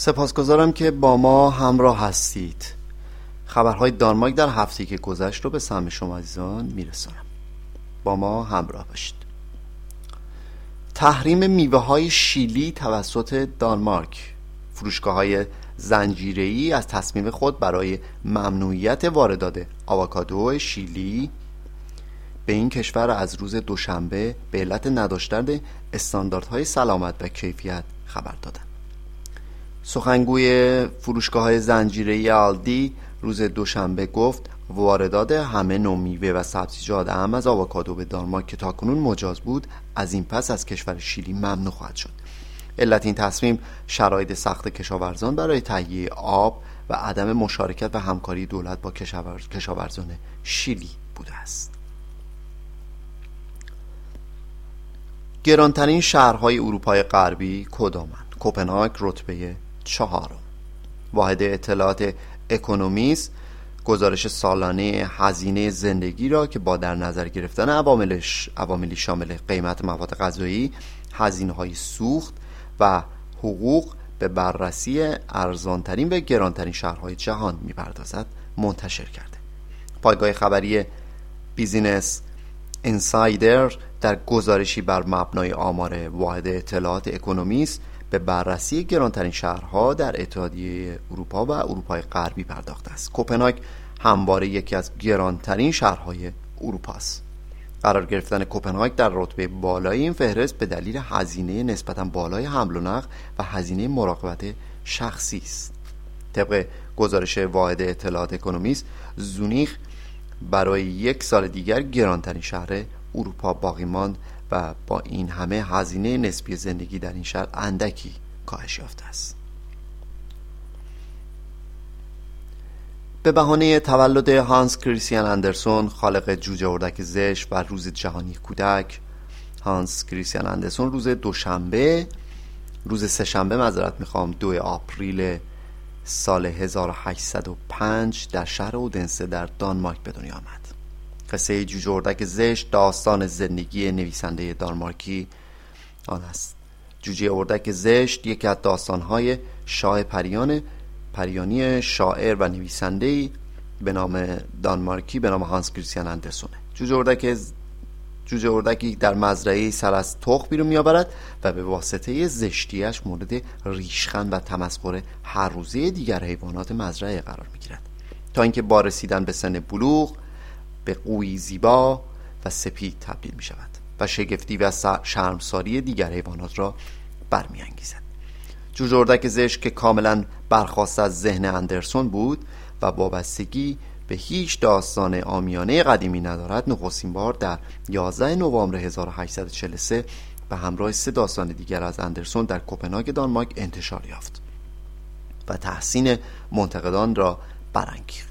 سپاسگزارم که با ما همراه هستید. خبرهای دانمارک در هفته که گذشت رو به سهم شما عزیزان میرسانم. با ما همراه باشید. تحریم میوه های شیلی توسط دانمارک فروشگاه های زنجیری از تصمیم خود برای ممنوعیت واردات آووکادو شیلی به این کشور از روز دوشنبه به علت نداشتن استانداردهای سلامت و کیفیت خبر دادند. سخنگوی فروشگاه های زنجیره آلدی روز دوشنبه گفت واردات همه نوع میوه و سبزیجات اهم از آووکادو به دانمارک که تاکنون مجاز بود از این پس از کشور شیلی ممنوع خواهد شد. علت این تصمیم شرایط سخت کشاورزان برای تهیه آب و عدم مشارکت و همکاری دولت با کشاورزان شیلی بوده است. گرانترین شهرهای اروپای غربی کدامند؟ کوپنهاگ رتبه چهارم. واحد اطلاعات اکونومیست گزارش سالانه هزینه زندگی را که با در نظر گرفتن عواملش عواملی شامل قیمت مواد غذایی هزینه های سوخت و حقوق به بررسی ارزانترین و گرانترین شهرهای جهان می‌پردازد منتشر کرده. پایگاه خبری بیزینس انسایدر در گزارشی بر مبنای آمار واحد اطلاعات اکونومیست به بررسی گرانترین شهرها در اتحادیه اروپا و اروپای غربی پرداخته است. کوپنهاگ همواره یکی از گرانترین شهرهای اروپا است. قرار گرفتن کوپنهاگ در رتبه بالای این فهرست به دلیل هزینه نسبتا بالای حمل و نقل و هزینه مراقبت شخصی است. طبق گزارش واحد اطلاعات اکونومیست زونیخ برای یک سال دیگر گرانترین شهر اروپا باقی ماند و با این همه هزینه نسبی زندگی در این شهر اندکی کاهش یافته است. به بهانه تولد هانس کریستیان اندرسون خالق جوجه اردک زش و روز جهانی کودک هانس کریستیان اندرسون روز دوشنبه روز سهشنبه معذرت می‌خوام دو آپریل سال 1805 در شهر اودنسه در دانمارک به دنیا آمد. قصه جوجه اردک زشت داستان زندگی نویسنده دانمارکی آن است. جوجه اردک زشت یکی از داستانهای شاه پریان پریانی شاعر و نویسنده به نام دانمارکی به نام هانس کریستیان اندرسونه جوجه اردک جوجه اردکی در مزرعه سر از تخم بیرون میآورد و به واسطه زشتیش مورد ریشخند و تمسخر هر روزه دیگر حیوانات مزرعه قرار می‌گیرد. تا اینکه با رسیدن به سن بلوغ به قوی زیبا و سپید تبدیل می شود و شگفتی و شرمساری دیگر حیوانات را برمیانگیزد. جوجه اردک زشت که کاملا برخواست از ذهن اندرسون بود و وابستگی به هیچ داستان آمیانه قدیمی ندارد نخستین بار در 11 نوامبر 1843 به همراه سه داستان دیگر از اندرسون در کوپنهاگ دانمارک انتشار یافت و تحسین منتقدان را برانگیخت.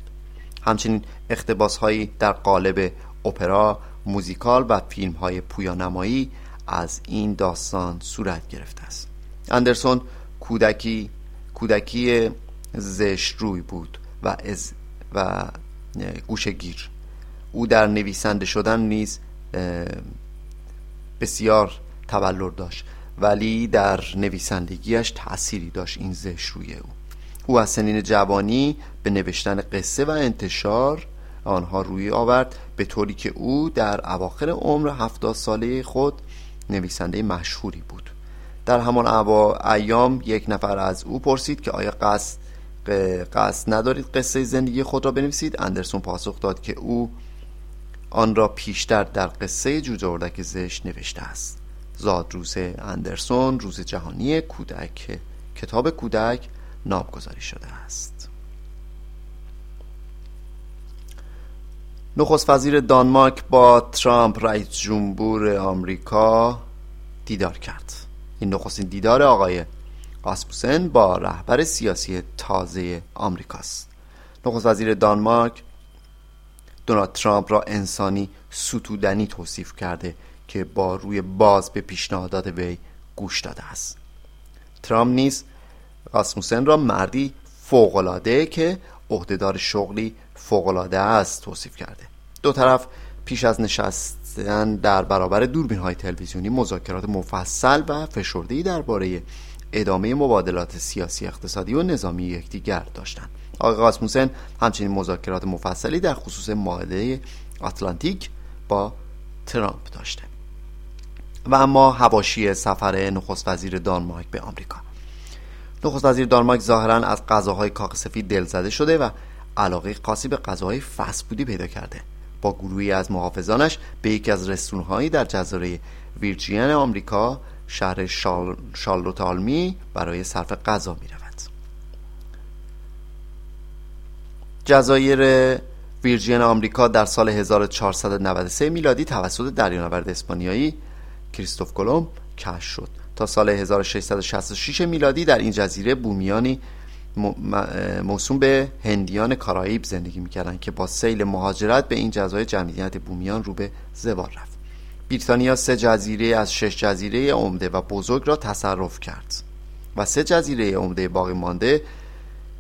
همچنین اختباس هایی در قالب اپرا موزیکال و فیلم های پویانمایی از این داستان صورت گرفته است. اندرسون کودکی کودکی زشت روی بود و از و گوشگیر او در نویسنده شدن نیز بسیار تولد داشت ولی در نویسندگیش تأثیری داشت این زشت روی او. او از سنین جوانی به نوشتن قصه و انتشار آنها روی آورد به طوری که او در اواخر عمر هفتاد ساله خود نویسنده مشهوری بود. در همان ایام یک نفر از او پرسید که آیا قصد قصد ندارید قصه زندگی خود را بنویسید؟ اندرسون پاسخ داد که او آن را پیشتر در قصه جوجه اردک زشت نوشته است. زاد روز اندرسون روز جهانی کودک کتاب کودک نامگذاری شده است. نخست وزیر دانمارک با ترامپ رئیس جمهور آمریکا دیدار کرد. این نخستین دیدار آقای آسپوسن با رهبر سیاسی تازه آمریکاست نخست وزیر دانمارک دونالد ترامپ را انسانی ستودنی توصیف کرده که با روی باز به پیشنهادات وی گوش داده است. ترامپ نیز آسموسن را مردی فوقالعاده که عهدهدار شغلی فوقالعاده است توصیف کرده. دو طرف پیش از نشستن در برابر دوربین های تلویزیونی مذاکرات مفصل و فشرده‌ای درباره ادامه مبادلات سیاسی اقتصادی و نظامی یکدیگر داشتند. آقای قاسموسن همچنین مذاکرات مفصلی در خصوص معاهده آتلانتیک با ترامپ داشته. و اما هواشی سفر نخست وزیر دانمارک به آمریکا. نخست وزیر دانمارک ظاهرا از غذاهای کاخ سفید دل زده شده و علاقه خاصی به غذاهای فسبودی پیدا کرده. با گروهی از محافظانش به یکی از رستورانهایی در جزایر ویرجین آمریکا شهر شال... شالوتالمی برای صرف غذا می جزایر ویرجین آمریکا در سال 1493 میلادی توسط دریانورد اسپانیایی کریستوف کلم کشف شد. تا سال 1666 میلادی در این جزیره بومیانی موسوم به هندیان کارائیب زندگی می‌کردند که با سیل مهاجرت به این جزایر جمعیت بومیان رو به زوال رفت. بریتانیا سه جزیره از شش جزیره عمده و بزرگ را تصرف کرد و سه جزیره عمده باقی مانده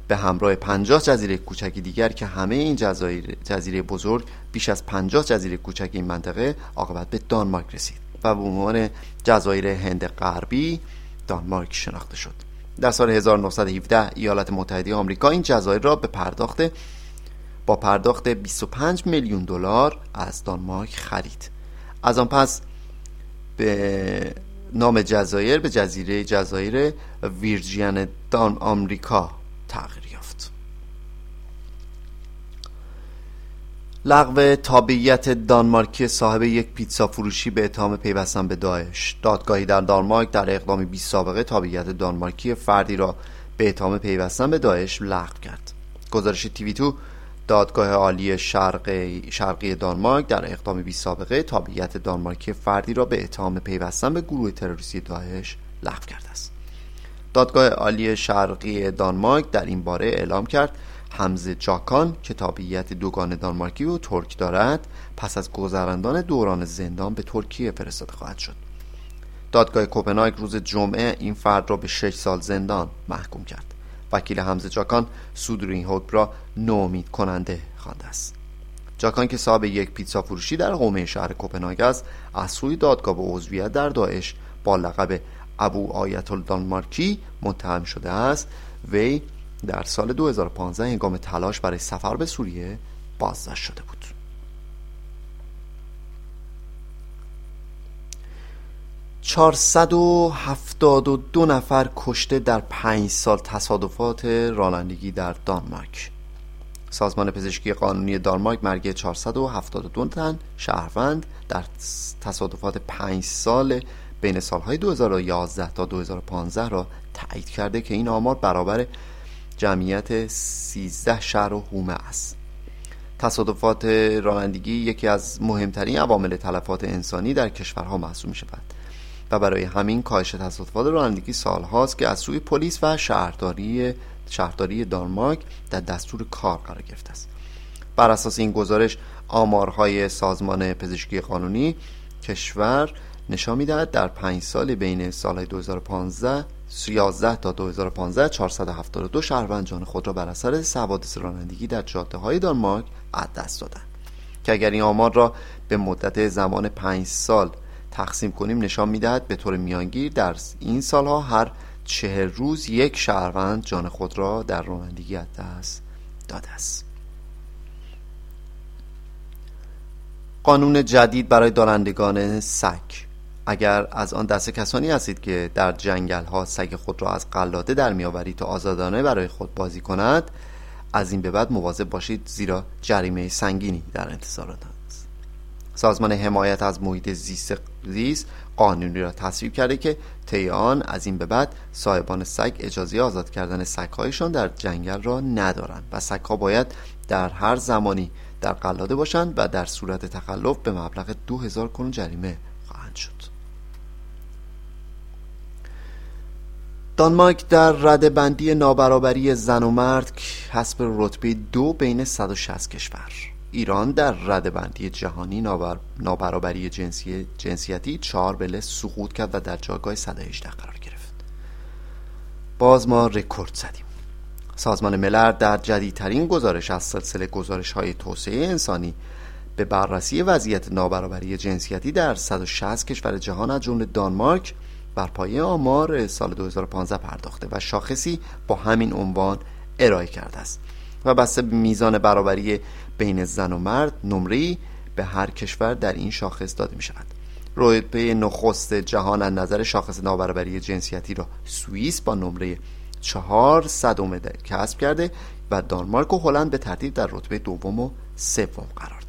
به همراه پنجاه جزیره کوچکی دیگر که همه این جزایر جزیره بزرگ بیش از پنجاه جزیره کوچک این منطقه عاقبت به دانمارک رسید. و به عنوان جزایر هند غربی دانمارک شناخته شد. در سال 1917 ایالات متحده آمریکا این جزایر را به پرداخت با پرداخت 25 میلیون دلار از دانمارک خرید. از آن پس به نام جزایر به جزیره جزایر ویرجین دان آمریکا تغییر یافت لغو تابعیت دانمارکی صاحب یک پیتزا فروشی به اتهام پیوستن به داعش. دادگاهی در دانمارک در اقدامی بی سابقه تابعیت دانمارکی فردی را به اتهام پیوستن به داعش لغو کرد. گزارش تیوی تو دادگاه عالی شرق شرقی دانمارک در اقدام بی سابقه تابعیت دانمارکی فردی را به اتهام پیوستن به گروه تروریستی داعش لغو کرده است. دادگاه عالی شرقی دانمارک در این باره اعلام کرد حمزه جاکان که تابعیت دوگان دانمارکی و ترک دارد. پس از گذراندن دوران زندان به ترکیه فرستاده خواهد شد. دادگاه کوپنهاگ روز جمعه این فرد را به شش سال زندان محکوم کرد. وکیل حمزه جاکان صدور این حکم را نومید کننده خوانده است. جاکان که صاحب یک پیتزا فروشی در قومه شهر کوپنهاگ است از سوی دادگاه به عضویت در داعش با لقب ابو آیت دانمارکی متهم شده است. وی در سال 2015 هنگام تلاش برای سفر به سوریه بازداشت شده بود. چهارصد و هفتاد و دو نفر کشته در پنج سال تصادفات رانندگی در دانمارک. سازمان پزشکی قانونی دانمارک مرگ 472 تن شهروند در تصادفات پنج سال بین سالهای 2011 تا 2015 را تایید کرده که این آمار برابر جمعیت 13 شهر و حومه است. تصادفات رانندگی یکی از مهمترین عوامل تلفات انسانی در کشورها محسوب می شود و برای همین کاهش تصادفات رانندگی سالهاست که از سوی پلیس و شهرداری شهرداری دانمارک در دستور کار قرار گرفته است. بر اساس این گزارش آمارهای سازمان پزشکی قانونی کشور نشان می‌دهد در پنج سال بین سال 2015 11 تا 2015 472 شهروند جان خود را بر اثر حوادث رانندگی در جاده های دانمارک از دست دادند که اگر این آمار را به مدت زمان پنج سال تقسیم کنیم نشان می‌دهد به طور میانگیر در این سالها هر چهر روز یک شهروند جان خود را در رانندگی از دست داده است. قانون جدید برای دارندگان سگ. اگر از آن دست کسانی هستید که در جنگل ها سگ خود را از قلاده در میآورید تا آزادانه برای خود بازی کند از این به بعد مواظب باشید زیرا جریمه سنگینی در انتظار است. سازمان حمایت از محیط زیست زیست قانونی را تصویب کرده که طی آن از این به بعد صاحبان سگ اجازه آزاد کردن سگهایشان در جنگل را ندارند و سگها باید در هر زمانی در قلاده باشند و در صورت تخلف به مبلغ 2000 کرون جریمه خواهند شد دانمارک در رده بندی نابرابری زن و مرد حسب رتبه دو بین 160 کشور. ایران در رده بندی جهانی نابر... نابرابری جنسی... جنسیتی چهار بله سقوط کرد و در جایگاه 118 قرار گرفت. باز ما رکورد زدیم. سازمان ملل در جدیدترین گزارش از سلسله گزارش های توسعه انسانی به بررسی وضعیت نابرابری جنسیتی در 160 کشور جهان از جمله دانمارک بر پایه آمار سال 2015 پرداخته و شاخصی با همین عنوان ارائه کرده است و بسته به میزان برابری بین زن و مرد نمره به هر کشور در این شاخص داده می شود رتبه نخست جهان از نظر شاخص نابرابری جنسیتی را سوئیس با نمره چهار صدم کسب کرده و دانمارک و هلند به ترتیب در رتبه دوم و سوم قرار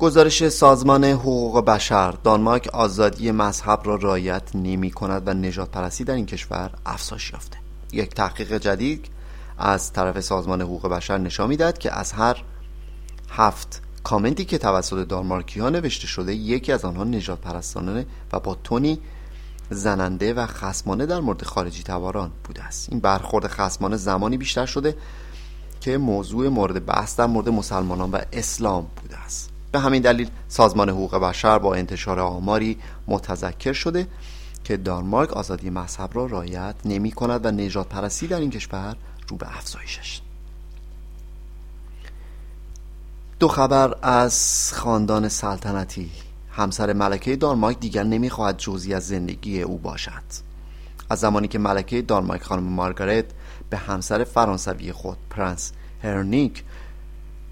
گزارش سازمان حقوق بشر دانمارک آزادی مذهب را رعایت نمی کند و نجات پرستی در این کشور افزایش یافته. یک تحقیق جدید از طرف سازمان حقوق بشر نشان می‌دهد که از هر هفت کامنتی که توسط دانمارکی ها نوشته شده یکی از آنها نجات پرستانه و با تونی زننده و خسمانه در مورد خارجی تباران بوده است. این برخورد خسمانه زمانی بیشتر شده که موضوع مورد بحث در مورد مسلمانان و اسلام بوده است. به همین دلیل سازمان حقوق بشر با انتشار آماری متذکر شده که دانمارک آزادی مذهب را رعایت نمی کند و نجات پرستی در این کشور رو به افزایشش. دو خبر از خاندان سلطنتی. همسر ملکه دانمارک دیگر نمی‌خواهد جزی از زندگی او باشد. از زمانی که ملکه دانمارک خانم مارگارت به همسر فرانسوی خود پرنس هرنیک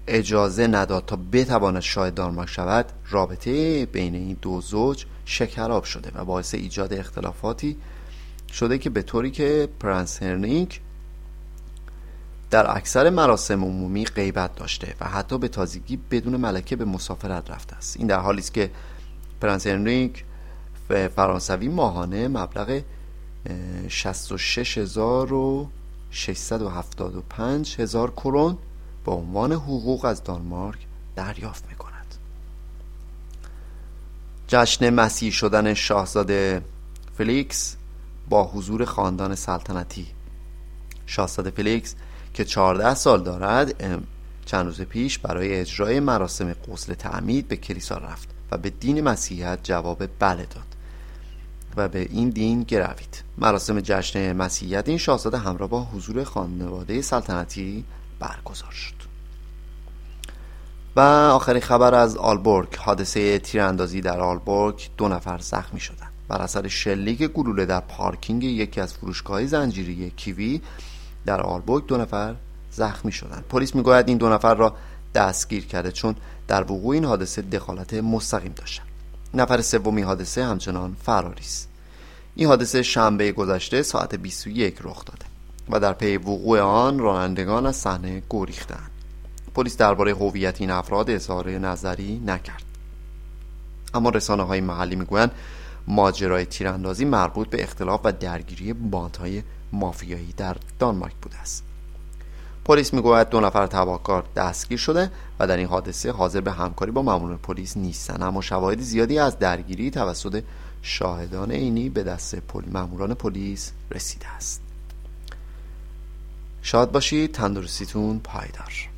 اجازه نداد تا بتواند شاهد دانمارک شود رابطه بین این دو زوج شکراب شده و باعث ایجاد اختلافاتی شده که به طوری که پرنس هنریک در اکثر مراسم عمومی غیبت داشته و حتی به تازگی بدون ملکه به مسافرت رفته است. این در حالی است که پرنس هنریک فرانسوی ماهانه مبلغ 66675 هزار کرون به عنوان حقوق از دانمارک دریافت می کند جشن مسیحی شدن شاهزاده فلیکس با حضور خاندان سلطنتی. شاهزاده فلیکس که 14 سال دارد چند روز پیش برای اجرای مراسم غسل تعمید به کلیسا رفت و به دین مسیحیت جواب بله داد و به این دین گروید. مراسم جشن مسیحیت این شاهزاده همراه با حضور خانواده سلطنتی برگزار شد. و آخرین خبر از آلبورگ حادثه تیراندازی در آلبورگ دو نفر زخمی شدند. بر اثر شلیک گلوله در پارکینگ یکی از فروشگاه زنجیری کیوی در آلبورگ دو نفر زخمی شدند. پلیس می‌گوید این دو نفر را دستگیر کرده چون در وقوع این حادثه دخالت مستقیم داشتند. نفر سومی حادثه همچنان فراری است. این حادثه شنبه گذشته ساعت 21 رخ داده. و در پی وقوع آن رانندگان از صحنه گریختند پلیس درباره هویت این افراد اظهار نظری نکرد. اما رسانه های محلی می‌گویند ماجرای تیراندازی مربوط به اختلاف و درگیری باندهای مافیایی در دانمارک بوده است. پلیس می‌گوید دو نفر تبهکار دستگیر شده و در این حادثه حاضر به همکاری با ماموران پلیس نیستند. اما شواهد زیادی از درگیری توسط شاهدان عینی به دست پل... ماموران پلیس رسیده است. شاد باشید تندرستیتون پایدار.